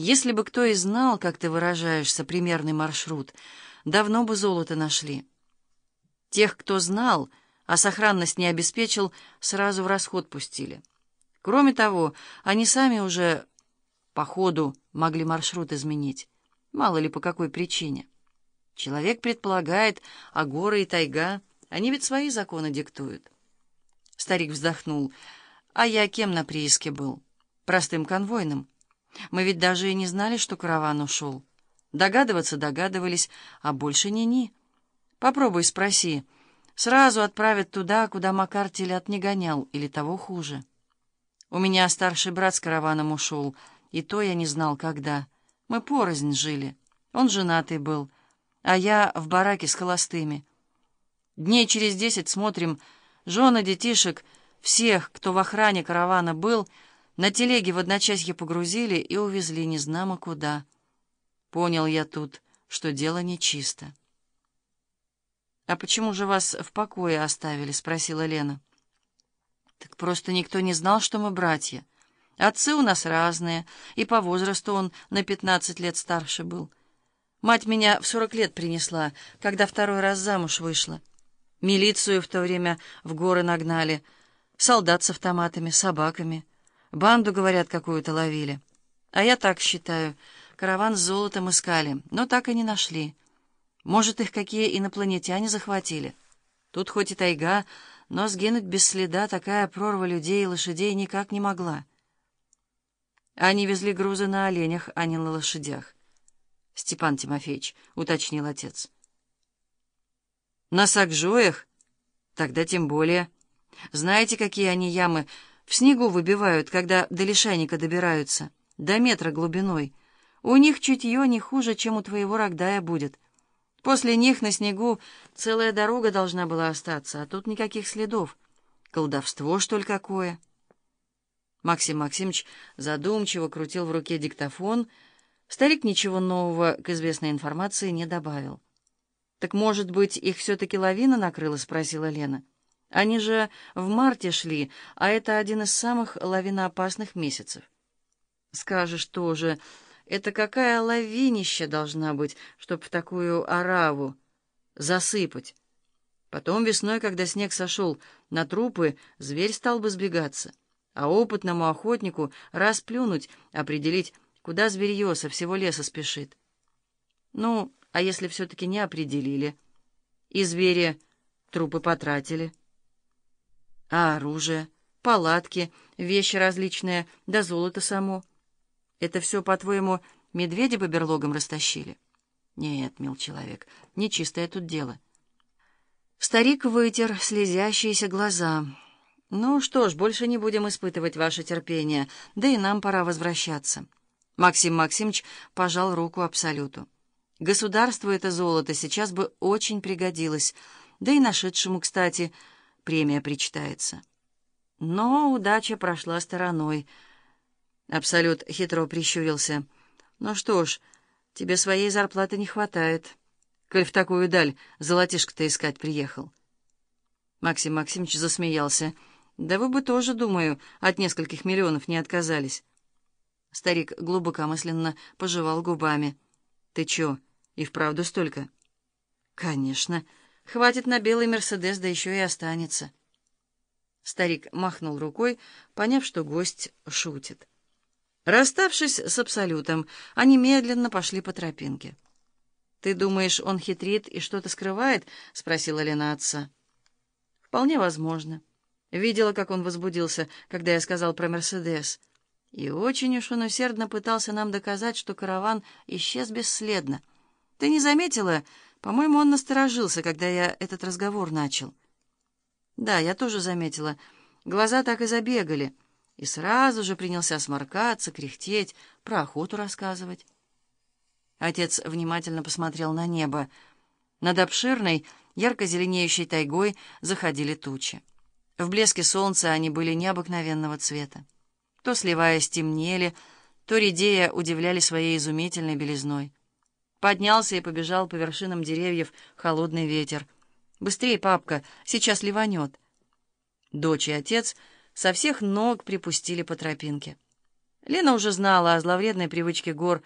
Если бы кто и знал, как ты выражаешься, примерный маршрут, давно бы золото нашли. Тех, кто знал, а сохранность не обеспечил, сразу в расход пустили. Кроме того, они сами уже по ходу могли маршрут изменить. Мало ли по какой причине. Человек предполагает, а горы и тайга, они ведь свои законы диктуют. Старик вздохнул. А я кем на прииске был? Простым конвойным. Мы ведь даже и не знали, что караван ушел. Догадываться догадывались, а больше ни-ни. Попробуй спроси. Сразу отправят туда, куда Макар телят не гонял, или того хуже. У меня старший брат с караваном ушел, и то я не знал, когда. Мы порознь жили. Он женатый был, а я в бараке с холостыми. Дней через десять смотрим, жены детишек, всех, кто в охране каравана был, на телеге в одночасье погрузили и увезли незнамо куда. Понял я тут, что дело нечисто. «А почему же вас в покое оставили?» — спросила Лена. «Так просто никто не знал, что мы братья. Отцы у нас разные, и по возрасту он на пятнадцать лет старше был. Мать меня в сорок лет принесла, когда второй раз замуж вышла. Милицию в то время в горы нагнали, солдат с автоматами, собаками. Банду, говорят, какую-то ловили. А я так считаю, караван с золотом искали, но так и не нашли». Может, их какие инопланетяне захватили? Тут хоть и тайга, но сгинуть без следа такая прорва людей и лошадей никак не могла. Они везли грузы на оленях, а не на лошадях. Степан Тимофеевич, — уточнил отец. На сакжоях? Тогда тем более. Знаете, какие они ямы в снегу выбивают, когда до лишайника добираются? До метра глубиной. У них чутье не хуже, чем у твоего рогдая будет — После них на снегу целая дорога должна была остаться, а тут никаких следов. Колдовство, что ли, какое? Максим Максимович задумчиво крутил в руке диктофон. Старик ничего нового к известной информации не добавил. «Так, может быть, их все-таки лавина накрыла?» — спросила Лена. «Они же в марте шли, а это один из самых лавиноопасных месяцев». «Скажешь тоже...» Это какая лавинища должна быть, чтоб в такую ораву засыпать? Потом весной, когда снег сошел на трупы, зверь стал бы сбегаться, а опытному охотнику раз плюнуть, определить, куда зверье со всего леса спешит. Ну, а если все-таки не определили, и звери трупы потратили? А оружие, палатки, вещи различные, да золото само — это все, по-твоему, медведи по берлогам растащили? Нет, мил человек, нечистое тут дело. Старик вытер слезящиеся глаза. Ну что ж, больше не будем испытывать ваше терпение, да и нам пора возвращаться. Максим Максимович пожал руку Абсолюту. Государству это золото сейчас бы очень пригодилось, да и нашедшему, кстати, премия причитается. Но удача прошла стороной — Абсолют хитро прищурился. «Ну что ж, тебе своей зарплаты не хватает, коль в такую даль золотишко-то искать приехал». Максим Максимович засмеялся. «Да вы бы тоже, думаю, от нескольких миллионов не отказались». Старик глубокомысленно пожевал губами. «Ты чё, и вправду столько?» «Конечно. Хватит на белый Мерседес, да еще и останется». Старик махнул рукой, поняв, что гость шутит. Расставшись с Абсолютом, они медленно пошли по тропинке. «Ты думаешь, он хитрит и что-то скрывает?» — спросила Лена отца. «Вполне возможно. Видела, как он возбудился, когда я сказал про Мерседес. И очень уж он усердно пытался нам доказать, что караван исчез бесследно. Ты не заметила? По-моему, он насторожился, когда я этот разговор начал». «Да, я тоже заметила. Глаза так и забегали» и сразу же принялся сморкаться, кряхтеть, про охоту рассказывать. Отец внимательно посмотрел на небо. Над обширной, ярко зеленеющей тайгой заходили тучи. В блеске солнца они были необыкновенного цвета. То сливаясь темнели, то редея удивляли своей изумительной белизной. Поднялся и побежал по вершинам деревьев холодный ветер. «Быстрее, папка, сейчас ливанет». Дочь и отец — со всех ног припустили по тропинке. Лена уже знала о зловредной привычке гор